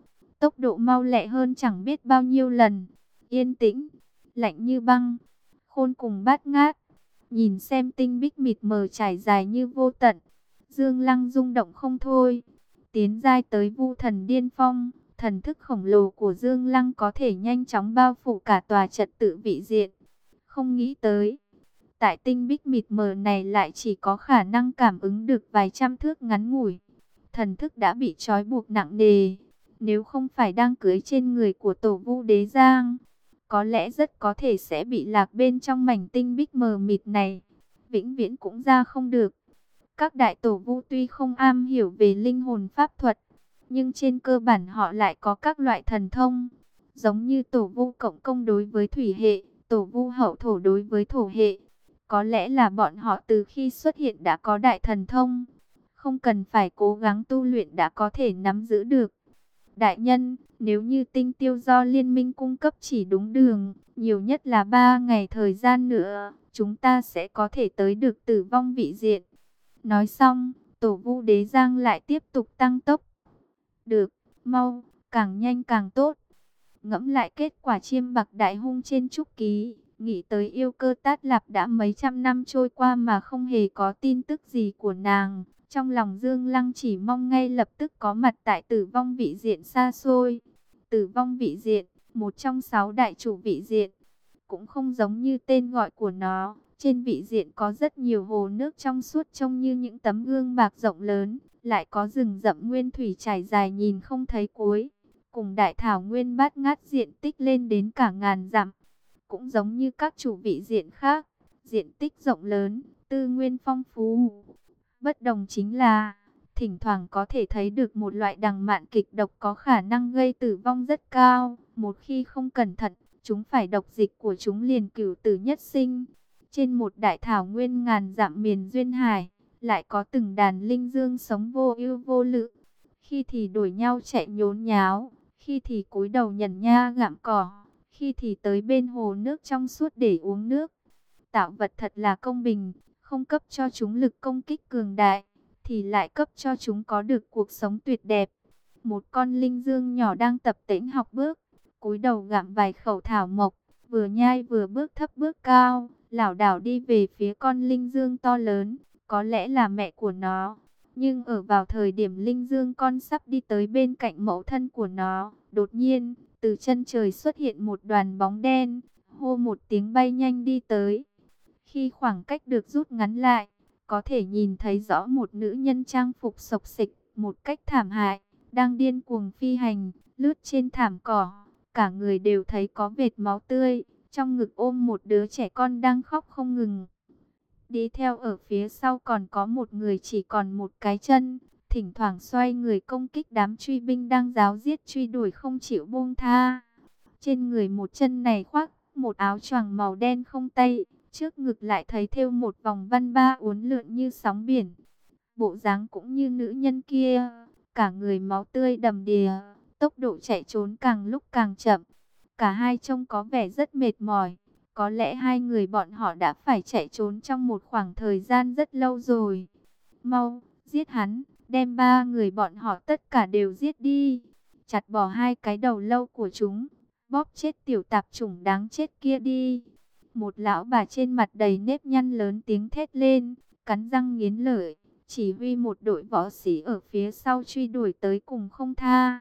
[SPEAKER 1] Tốc độ mau lẹ hơn chẳng biết bao nhiêu lần. Yên tĩnh, lạnh như băng, khôn cùng bát ngát. Nhìn xem tinh bích mịt mờ trải dài như vô tận. Dương Lăng rung động không thôi. Tiến giai tới vu thần điên phong. Thần thức khổng lồ của Dương Lăng có thể nhanh chóng bao phủ cả tòa trật tự vị diện. Không nghĩ tới tại tinh bích mịt mờ này lại chỉ có khả năng cảm ứng được vài trăm thước ngắn ngủi. Thần thức đã bị trói buộc nặng nề. Nếu không phải đang cưới trên người của tổ vu đế giang, có lẽ rất có thể sẽ bị lạc bên trong mảnh tinh bích mờ mịt này. Vĩnh viễn cũng ra không được. Các đại tổ vu tuy không am hiểu về linh hồn pháp thuật, nhưng trên cơ bản họ lại có các loại thần thông. Giống như tổ vu cộng công đối với thủy hệ, tổ vu hậu thổ đối với thổ hệ, có lẽ là bọn họ từ khi xuất hiện đã có đại thần thông. Không cần phải cố gắng tu luyện đã có thể nắm giữ được. Đại nhân, nếu như tinh tiêu do liên minh cung cấp chỉ đúng đường, nhiều nhất là 3 ngày thời gian nữa, chúng ta sẽ có thể tới được tử vong vị diện. Nói xong, tổ vu đế giang lại tiếp tục tăng tốc. Được, mau, càng nhanh càng tốt. Ngẫm lại kết quả chiêm bạc đại hung trên trúc ký, Nghĩ tới yêu cơ tát lạp đã mấy trăm năm trôi qua mà không hề có tin tức gì của nàng. Trong lòng Dương Lăng chỉ mong ngay lập tức có mặt tại tử vong vị diện xa xôi. Tử vong vị diện, một trong sáu đại chủ vị diện. Cũng không giống như tên gọi của nó. Trên vị diện có rất nhiều hồ nước trong suốt trông như những tấm gương bạc rộng lớn. Lại có rừng rậm nguyên thủy trải dài nhìn không thấy cuối. Cùng đại thảo nguyên bát ngát diện tích lên đến cả ngàn dặm cũng giống như các chủ vị diện khác, diện tích rộng lớn, tư nguyên phong phú. Bất đồng chính là, thỉnh thoảng có thể thấy được một loại đằng mạn kịch độc có khả năng gây tử vong rất cao. Một khi không cẩn thận, chúng phải độc dịch của chúng liền cửu tử nhất sinh. Trên một đại thảo nguyên ngàn dặm miền Duyên Hải, lại có từng đàn linh dương sống vô ưu vô lự. Khi thì đổi nhau chạy nhốn nháo, khi thì cúi đầu nhẩn nha gặm cỏ khi thì tới bên hồ nước trong suốt để uống nước. Tạo vật thật là công bình, không cấp cho chúng lực công kích cường đại, thì lại cấp cho chúng có được cuộc sống tuyệt đẹp. Một con linh dương nhỏ đang tập tễnh học bước, cúi đầu gặm vài khẩu thảo mộc, vừa nhai vừa bước thấp bước cao, lảo đảo đi về phía con linh dương to lớn, có lẽ là mẹ của nó. Nhưng ở vào thời điểm linh dương con sắp đi tới bên cạnh mẫu thân của nó, đột nhiên, từ chân trời xuất hiện một đoàn bóng đen, hô một tiếng bay nhanh đi tới. Khi khoảng cách được rút ngắn lại, có thể nhìn thấy rõ một nữ nhân trang phục sộc xịch, một cách thảm hại, đang điên cuồng phi hành, lướt trên thảm cỏ. Cả người đều thấy có vệt máu tươi, trong ngực ôm một đứa trẻ con đang khóc không ngừng. Đi theo ở phía sau còn có một người chỉ còn một cái chân, thỉnh thoảng xoay người công kích đám truy binh đang giáo giết truy đuổi không chịu buông tha. Trên người một chân này khoác một áo choàng màu đen không tay, trước ngực lại thấy thêu một vòng văn ba uốn lượn như sóng biển. Bộ dáng cũng như nữ nhân kia, cả người máu tươi đầm đìa, tốc độ chạy trốn càng lúc càng chậm. Cả hai trông có vẻ rất mệt mỏi, có lẽ hai người bọn họ đã phải chạy trốn trong một khoảng thời gian rất lâu rồi. Mau, giết hắn, đem ba người bọn họ tất cả đều giết đi. Chặt bỏ hai cái đầu lâu của chúng, bóp chết tiểu tạp chủng đáng chết kia đi. Một lão bà trên mặt đầy nếp nhăn lớn tiếng thét lên, cắn răng nghiến lợi, chỉ huy một đội võ sĩ ở phía sau truy đuổi tới cùng không tha.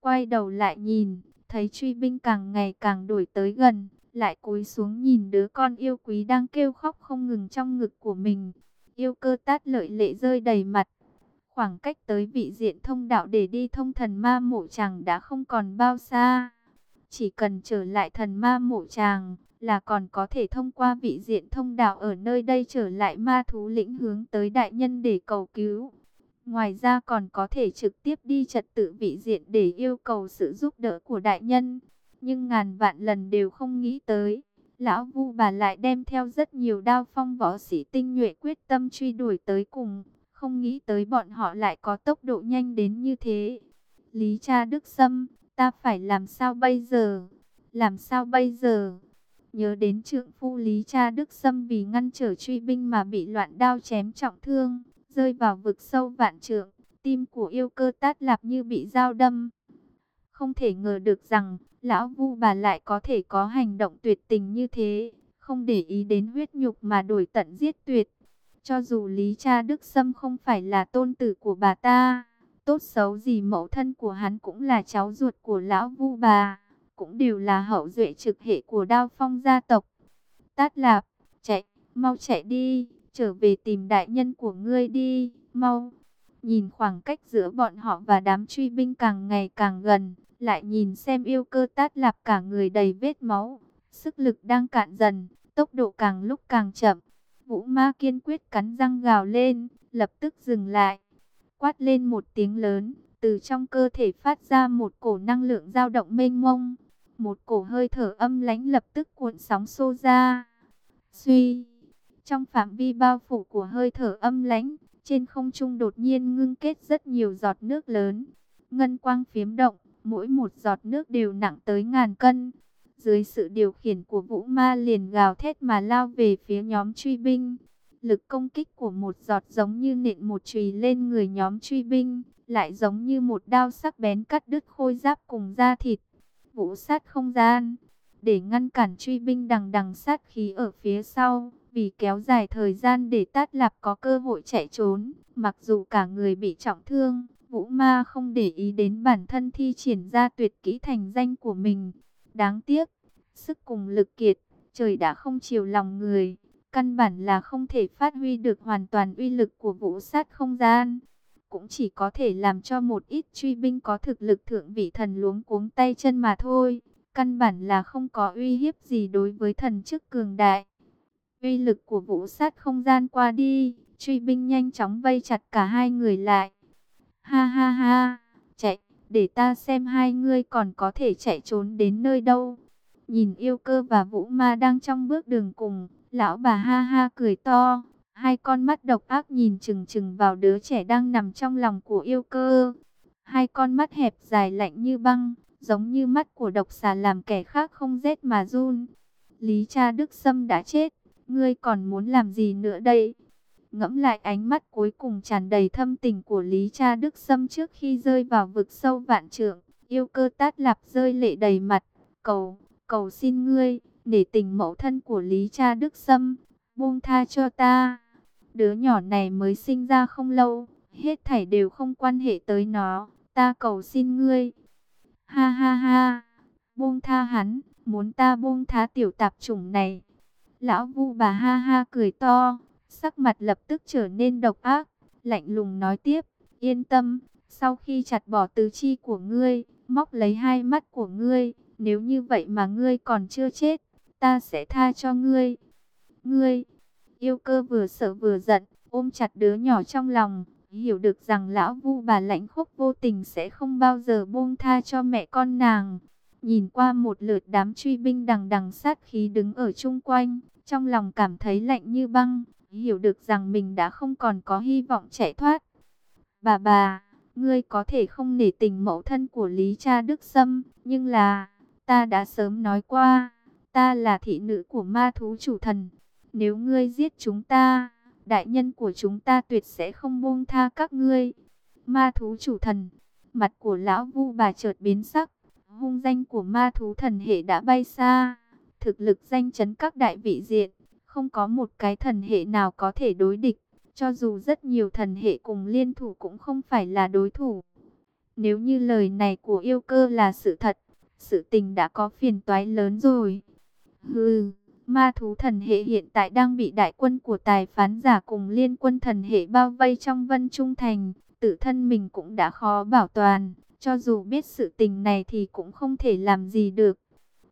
[SPEAKER 1] Quay đầu lại nhìn, thấy truy binh càng ngày càng đuổi tới gần, lại cúi xuống nhìn đứa con yêu quý đang kêu khóc không ngừng trong ngực của mình. Yêu cơ tát lợi lệ rơi đầy mặt. Khoảng cách tới vị diện thông đạo để đi thông thần ma mộ chàng đã không còn bao xa. Chỉ cần trở lại thần ma mộ chàng là còn có thể thông qua vị diện thông đạo ở nơi đây trở lại ma thú lĩnh hướng tới đại nhân để cầu cứu. Ngoài ra còn có thể trực tiếp đi trật tự vị diện để yêu cầu sự giúp đỡ của đại nhân. Nhưng ngàn vạn lần đều không nghĩ tới. Lão Vu bà lại đem theo rất nhiều đao phong võ sĩ tinh nhuệ quyết tâm truy đuổi tới cùng. Không nghĩ tới bọn họ lại có tốc độ nhanh đến như thế. Lý cha Đức Sâm, ta phải làm sao bây giờ? Làm sao bây giờ? Nhớ đến trượng phu Lý cha Đức Sâm vì ngăn trở truy binh mà bị loạn đao chém trọng thương, rơi vào vực sâu vạn trượng, tim của yêu cơ tát lạp như bị dao đâm. Không thể ngờ được rằng, lão vu bà lại có thể có hành động tuyệt tình như thế, không để ý đến huyết nhục mà đổi tận giết tuyệt. Cho dù Lý cha Đức Sâm không phải là tôn tử của bà ta, tốt xấu gì mẫu thân của hắn cũng là cháu ruột của lão vu bà, cũng đều là hậu duệ trực hệ của đao phong gia tộc. Tát lạp, chạy, mau chạy đi, trở về tìm đại nhân của ngươi đi, mau. Nhìn khoảng cách giữa bọn họ và đám truy binh càng ngày càng gần, lại nhìn xem yêu cơ tát lạp cả người đầy vết máu, sức lực đang cạn dần, tốc độ càng lúc càng chậm. Vũ ma kiên quyết cắn răng gào lên, lập tức dừng lại, quát lên một tiếng lớn, từ trong cơ thể phát ra một cổ năng lượng dao động mênh mông, một cổ hơi thở âm lãnh lập tức cuộn sóng xô ra. Suy, trong phạm vi bao phủ của hơi thở âm lãnh, trên không trung đột nhiên ngưng kết rất nhiều giọt nước lớn, ngân quang phiếm động, mỗi một giọt nước đều nặng tới ngàn cân. Dưới sự điều khiển của vũ ma liền gào thét mà lao về phía nhóm truy binh. Lực công kích của một giọt giống như nện một chùy lên người nhóm truy binh, lại giống như một đao sắc bén cắt đứt khôi giáp cùng da thịt. Vũ sát không gian, để ngăn cản truy binh đằng đằng sát khí ở phía sau, vì kéo dài thời gian để tát lạp có cơ hội chạy trốn, mặc dù cả người bị trọng thương, Vũ Ma không để ý đến bản thân thi triển ra tuyệt kỹ thành danh của mình. Đáng tiếc, sức cùng lực kiệt, trời đã không chiều lòng người, căn bản là không thể phát huy được hoàn toàn uy lực của vũ sát không gian. Cũng chỉ có thể làm cho một ít truy binh có thực lực thượng vị thần luống cuống tay chân mà thôi. Căn bản là không có uy hiếp gì đối với thần chức cường đại. Uy lực của vũ sát không gian qua đi, truy binh nhanh chóng vây chặt cả hai người lại. Ha ha ha, chạy, để ta xem hai ngươi còn có thể chạy trốn đến nơi đâu. Nhìn yêu cơ và vũ ma đang trong bước đường cùng, lão bà ha ha cười to. Hai con mắt độc ác nhìn chừng chừng vào đứa trẻ đang nằm trong lòng của yêu cơ. Hai con mắt hẹp dài lạnh như băng, giống như mắt của độc xà làm kẻ khác không rét mà run. Lý cha Đức Sâm đã chết, ngươi còn muốn làm gì nữa đây? Ngẫm lại ánh mắt cuối cùng tràn đầy thâm tình của Lý Cha Đức Sâm trước khi rơi vào vực sâu vạn trượng, yêu cơ tát lạp rơi lệ đầy mặt, cầu, cầu xin ngươi, để tình mẫu thân của Lý Cha Đức Sâm, buông tha cho ta. Đứa nhỏ này mới sinh ra không lâu, hết thảy đều không quan hệ tới nó, ta cầu xin ngươi. Ha ha ha, buông tha hắn, muốn ta buông tha tiểu tạp chủng này. Lão vu bà ha ha cười to, sắc mặt lập tức trở nên độc ác, lạnh lùng nói tiếp, yên tâm, sau khi chặt bỏ tứ chi của ngươi, móc lấy hai mắt của ngươi, nếu như vậy mà ngươi còn chưa chết, ta sẽ tha cho ngươi. Ngươi, yêu cơ vừa sợ vừa giận, ôm chặt đứa nhỏ trong lòng, hiểu được rằng lão vu bà lãnh khốc vô tình sẽ không bao giờ buông tha cho mẹ con nàng. Nhìn qua một lượt đám truy binh đằng đằng sát khí đứng ở chung quanh, trong lòng cảm thấy lạnh như băng, hiểu được rằng mình đã không còn có hy vọng chạy thoát. Bà bà, ngươi có thể không nể tình mẫu thân của Lý Cha Đức Sâm, nhưng là, ta đã sớm nói qua, ta là thị nữ của ma thú chủ thần. Nếu ngươi giết chúng ta, đại nhân của chúng ta tuyệt sẽ không buông tha các ngươi. Ma thú chủ thần, mặt của lão vu bà chợt biến sắc, hung danh của ma thú thần hệ đã bay xa, thực lực danh chấn các đại vị diện, không có một cái thần hệ nào có thể đối địch, cho dù rất nhiều thần hệ cùng liên thủ cũng không phải là đối thủ. Nếu như lời này của yêu cơ là sự thật, sự tình đã có phiền toái lớn rồi. Hừ, ma thú thần hệ hiện tại đang bị đại quân của tài phán giả cùng liên quân thần hệ bao vây trong vân trung thành, tự thân mình cũng đã khó bảo toàn, cho dù biết sự tình này thì cũng không thể làm gì được.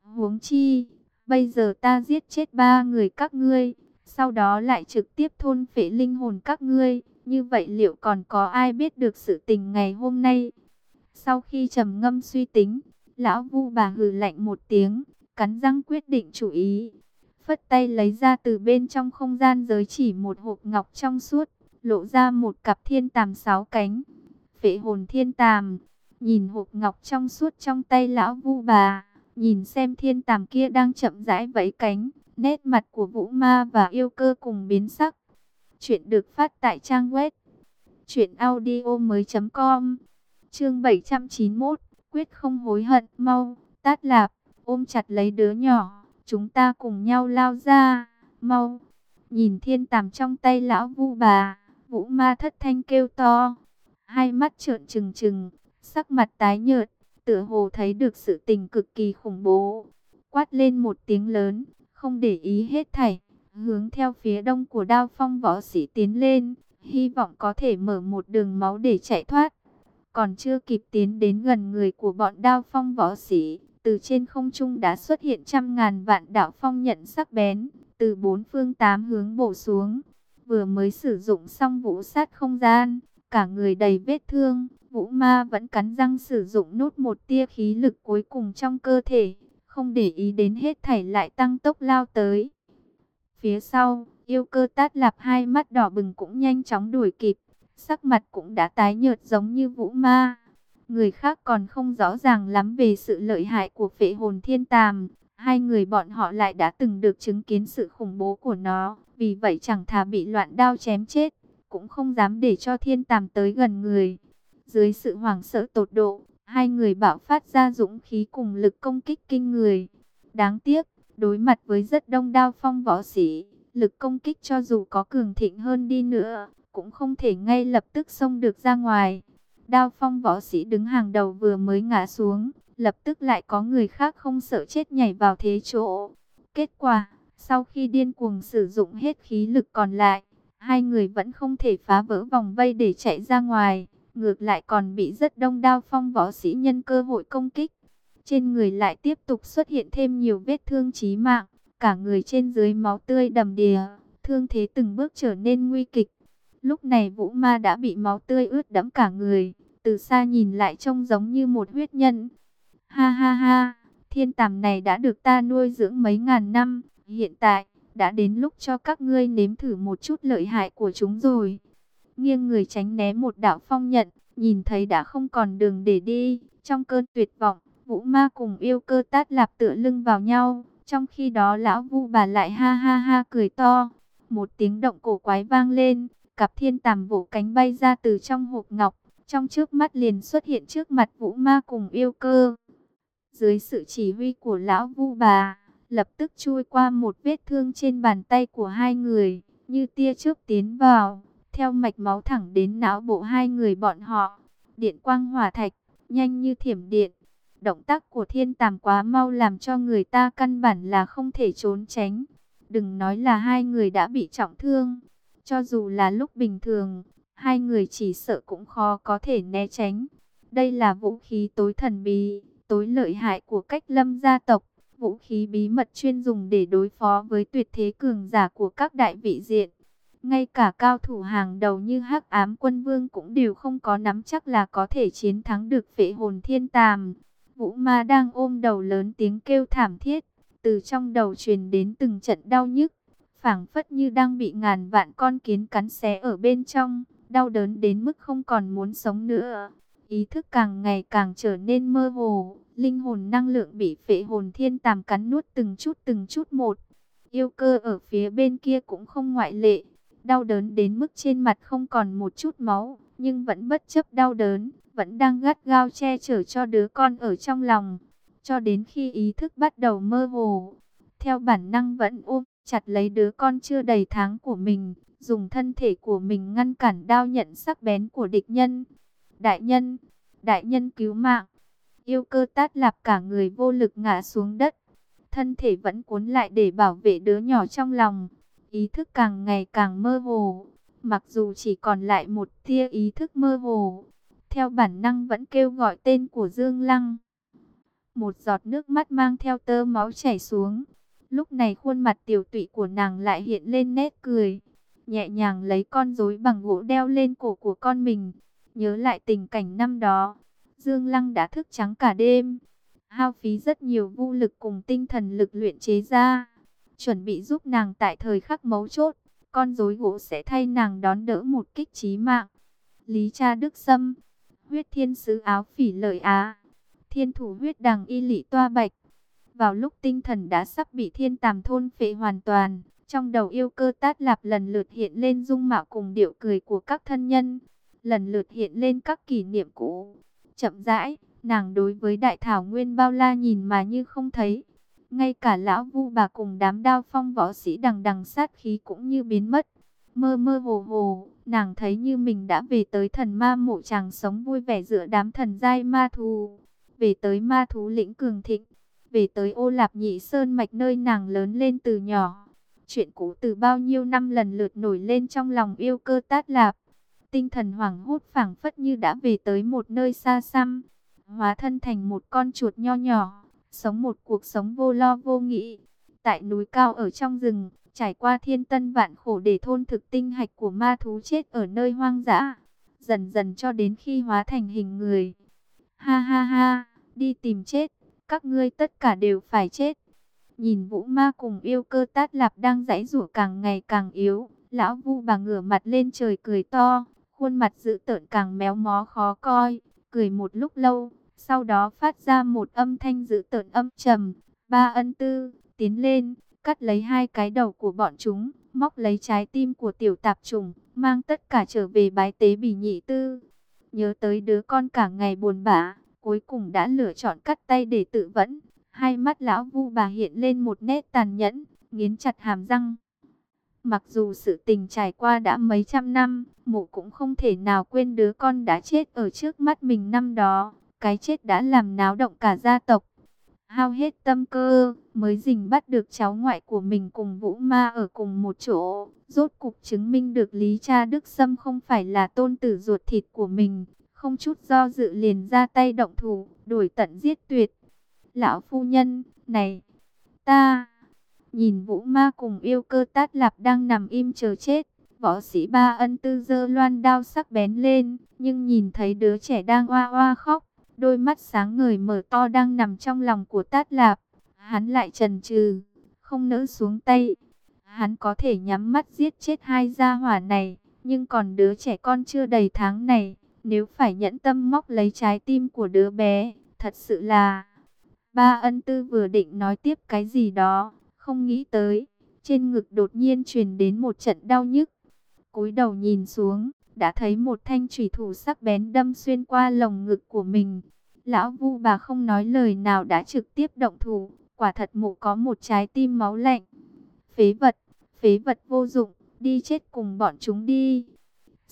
[SPEAKER 1] Huống chi, bây giờ ta giết chết ba người các ngươi, sau đó lại trực tiếp thôn phệ linh hồn các ngươi, như vậy liệu còn có ai biết được sự tình ngày hôm nay? Sau khi trầm ngâm suy tính, lão vu bà hừ lạnh một tiếng, cắn răng quyết định chủ ý. Phất tay lấy ra từ bên trong không gian giới chỉ một hộp ngọc trong suốt, lộ ra một cặp thiên tàm sáu cánh. Phệ hồn thiên tàm, nhìn hộp ngọc trong suốt trong tay lão vu bà, nhìn xem thiên tàm kia đang chậm rãi vẫy cánh, nét mặt của vũ ma và yêu cơ cùng biến sắc. Chuyện được phát tại trang web truyệnaudiomoi.com Chương 791 Quyết không hối hận, mau, tát lạp, ôm chặt lấy đứa nhỏ, chúng ta cùng nhau lao ra, mau. Nhìn thiên tàm trong tay lão vu bà, vũ ma thất thanh kêu to, hai mắt trợn trừng trừng, sắc mặt tái nhợt, tựa hồ thấy được sự tình cực kỳ khủng bố. Quát lên một tiếng lớn, không để ý hết thảy, hướng theo phía đông của đao phong võ sĩ tiến lên, hy vọng có thể mở một đường máu để chạy thoát. Còn chưa kịp tiến đến gần người của bọn đao phong võ sĩ, từ trên không trung đã xuất hiện trăm ngàn vạn đạo phong nhận sắc bén, từ bốn phương tám hướng bổ xuống. Vừa mới sử dụng xong vũ sát không gian, cả người đầy vết thương, vũ ma vẫn cắn răng sử dụng nốt một tia khí lực cuối cùng trong cơ thể, không để ý đến hết thảy lại tăng tốc lao tới. Phía sau, yêu cơ tát lạp hai mắt đỏ bừng cũng nhanh chóng đuổi kịp, sắc mặt cũng đã tái nhợt giống như vũ ma. Người khác còn không rõ ràng lắm về sự lợi hại của phệ hồn thiên tàm, hai người bọn họ lại đã từng được chứng kiến sự khủng bố của nó, vì vậy chẳng thà bị loạn đao chém chết, cũng không dám để cho thiên tàm tới gần người. Dưới sự hoảng sợ tột độ, hai người bạo phát ra dũng khí cùng lực công kích kinh người. Đáng tiếc, đối mặt với rất đông đao phong võ sĩ, lực công kích cho dù có cường thịnh hơn đi nữa, cũng không thể ngay lập tức xông được ra ngoài. Đao phong võ sĩ đứng hàng đầu vừa mới ngã xuống, lập tức lại có người khác không sợ chết nhảy vào thế chỗ. Kết quả, sau khi điên cuồng sử dụng hết khí lực còn lại, hai người vẫn không thể phá vỡ vòng vây để chạy ra ngoài, ngược lại còn bị rất đông đao phong võ sĩ nhân cơ hội công kích. Trên người lại tiếp tục xuất hiện thêm nhiều vết thương chí mạng, cả người trên dưới máu tươi đầm đìa, thương thế từng bước trở nên nguy kịch. Lúc này Vũ Ma đã bị máu tươi ướt đẫm cả người, từ xa nhìn lại trông giống như một huyết nhân. Ha ha ha, thiên tàm này đã được ta nuôi dưỡng mấy ngàn năm, hiện tại, đã đến lúc cho các ngươi nếm thử một chút lợi hại của chúng rồi. Nghiêng người tránh né một đạo phong nhận, nhìn thấy đã không còn đường để đi, trong cơn tuyệt vọng, Vũ Ma cùng yêu cơ tát lạp tựa lưng vào nhau, trong khi đó lão vu bà lại ha ha ha cười to, một tiếng động cổ quái vang lên, cặp thiên tàm vỗ cánh bay ra từ trong hộp ngọc, trong trước mắt liền xuất hiện trước mặt Vũ Ma cùng yêu cơ. Dưới sự chỉ huy của lão vu bà, lập tức chui qua một vết thương trên bàn tay của hai người, như tia trước tiến vào, theo mạch máu thẳng đến não bộ hai người bọn họ. Điện quang hỏa thạch, nhanh như thiểm điện. Động tác của thiên tàm quá mau làm cho người ta căn bản là không thể trốn tránh. Đừng nói là hai người đã bị trọng thương. Cho dù là lúc bình thường, hai người chỉ sợ cũng khó có thể né tránh. Đây là vũ khí tối thần bí, tối lợi hại của cách lâm gia tộc. Vũ khí bí mật chuyên dùng để đối phó với tuyệt thế cường giả của các đại vị diện. Ngay cả cao thủ hàng đầu như hắc ám quân vương cũng đều không có nắm chắc là có thể chiến thắng được phệ hồn thiên tàm. Vũ ma đang ôm đầu lớn tiếng kêu thảm thiết, từ trong đầu truyền đến từng trận đau nhức, phảng phất như đang bị ngàn vạn con kiến cắn xé ở bên trong, đau đớn đến mức không còn muốn sống nữa. Ý thức càng ngày càng trở nên mơ hồ, linh hồn năng lượng bị phệ hồn thiên tàm cắn nuốt từng chút từng chút một. Yêu cơ ở phía bên kia cũng không ngoại lệ, đau đớn đến mức trên mặt không còn một chút máu, nhưng vẫn bất chấp đau đớn, vẫn đang gắt gao che chở cho đứa con ở trong lòng. Cho đến khi ý thức bắt đầu mơ hồ, theo bản năng vẫn ôm chặt lấy đứa con chưa đầy tháng của mình, dùng thân thể của mình ngăn cản đao nhận sắc bén của địch nhân. Đại nhân, đại nhân cứu mạng. Yêu cơ tát lạp cả người vô lực ngã xuống đất. Thân thể vẫn cuốn lại để bảo vệ đứa nhỏ trong lòng. Ý thức càng ngày càng mơ hồ. Mặc dù chỉ còn lại một tia ý thức mơ hồ. Theo bản năng vẫn kêu gọi tên của Dương Lăng. Một giọt nước mắt mang theo tơ máu chảy xuống. Lúc này khuôn mặt tiểu tụy của nàng lại hiện lên nét cười. Nhẹ nhàng lấy con rối bằng gỗ đeo lên cổ của con mình. Nhớ lại tình cảnh năm đó. Dương Lăng đã thức trắng cả đêm. Hao phí rất nhiều vô lực cùng tinh thần lực luyện chế ra. Chuẩn bị giúp nàng tại thời khắc mấu chốt. Con rối gỗ sẽ thay nàng đón đỡ một kích trí mạng. Lý cha Đức Sâm. Huyết thiên sứ áo phỉ lợi á. Thiên thủ huyết đằng y lị toa bạch. Vào lúc tinh thần đã sắp bị thiên tàm thôn phệ hoàn toàn, trong đầu yêu cơ tát lạp lần lượt hiện lên dung mạo cùng điệu cười của các thân nhân, lần lượt hiện lên các kỷ niệm cũ. Chậm rãi, nàng đối với đại thảo nguyên bao la nhìn mà như không thấy. Ngay cả lão vu bà cùng đám đao phong võ sĩ đằng đằng sát khí cũng như biến mất. Mơ mơ hồ hồ, nàng thấy như mình đã về tới thần ma mộ chàng sống vui vẻ giữa đám thần giai ma thù. Về tới ma thú lĩnh cường thịnh về tới ô lạp nhị sơn mạch nơi nàng lớn lên từ nhỏ. Chuyện cũ từ bao nhiêu năm lần lượt nổi lên trong lòng yêu cơ tát lạp. Tinh thần hoảng hốt phảng phất như đã về tới một nơi xa xăm. Hóa thân thành một con chuột nho nhỏ, sống một cuộc sống vô lo vô nghĩ. Tại núi cao ở trong rừng, trải qua thiên tân vạn khổ để thôn thực tinh hạch của ma thú chết ở nơi hoang dã. Dần dần cho đến khi hóa thành hình người. Ha ha ha, đi tìm chết các ngươi tất cả đều phải chết. Nhìn vũ ma cùng yêu cơ tát lạp đang giãy rủa càng ngày càng yếu, lão vu bà ngửa mặt lên trời cười to, khuôn mặt dữ tợn càng méo mó khó coi, cười một lúc lâu, sau đó phát ra một âm thanh dữ tợn âm trầm, ba ân tư, tiến lên, cắt lấy hai cái đầu của bọn chúng, móc lấy trái tim của tiểu tạp trùng, mang tất cả trở về bái tế bỉ nhị tư. Nhớ tới đứa con cả ngày buồn bã, cuối cùng đã lựa chọn cắt tay để tự vẫn. Hai mắt lão vu bà hiện lên một nét tàn nhẫn, nghiến chặt hàm răng. Mặc dù sự tình trải qua đã mấy trăm năm, mụ cũng không thể nào quên đứa con đã chết ở trước mắt mình năm đó. Cái chết đã làm náo động cả gia tộc. Hao hết tâm cơ, mới dình bắt được cháu ngoại của mình cùng Vũ Ma ở cùng một chỗ. Rốt cục chứng minh được Lý Cha Đức Sâm không phải là tôn tử ruột thịt của mình, không chút do dự liền ra tay động thủ, đuổi tận giết tuyệt. Lão phu nhân, này, ta, nhìn vũ ma cùng yêu cơ tát lạp đang nằm im chờ chết. Võ sĩ ba ân tư dơ loan đao sắc bén lên, nhưng nhìn thấy đứa trẻ đang oa oa khóc, đôi mắt sáng ngời mở to đang nằm trong lòng của tát lạp. Hắn lại trần trừ, không nỡ xuống tay. Hắn có thể nhắm mắt giết chết hai gia hỏa này, nhưng còn đứa trẻ con chưa đầy tháng này, nếu phải nhẫn tâm móc lấy trái tim của đứa bé, thật sự là... Ba ân tư vừa định nói tiếp cái gì đó, không nghĩ tới. Trên ngực đột nhiên truyền đến một trận đau nhức. cúi đầu nhìn xuống, đã thấy một thanh thủy thủ sắc bén đâm xuyên qua lồng ngực của mình. Lão vu bà không nói lời nào đã trực tiếp động thủ. Quả thật mụ có một trái tim máu lạnh. Phế vật, phế vật vô dụng, đi chết cùng bọn chúng đi.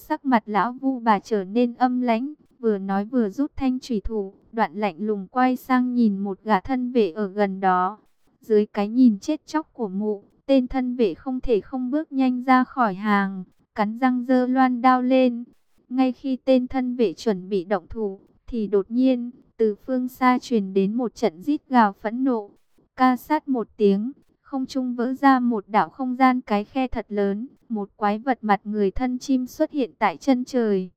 [SPEAKER 1] Sắc mặt lão vu bà trở nên âm lãnh, Vừa nói vừa rút thanh thủy thủ, đoạn lạnh lùng quay sang nhìn một gã thân vệ ở gần đó. Dưới cái nhìn chết chóc của mụ, tên thân vệ không thể không bước nhanh ra khỏi hàng, cắn răng dơ loan đao lên. Ngay khi tên thân vệ chuẩn bị động thủ, thì đột nhiên, từ phương xa truyền đến một trận rít gào phẫn nộ. Ca sát một tiếng, không trung vỡ ra một đạo không gian cái khe thật lớn, một quái vật mặt người thân chim xuất hiện tại chân trời.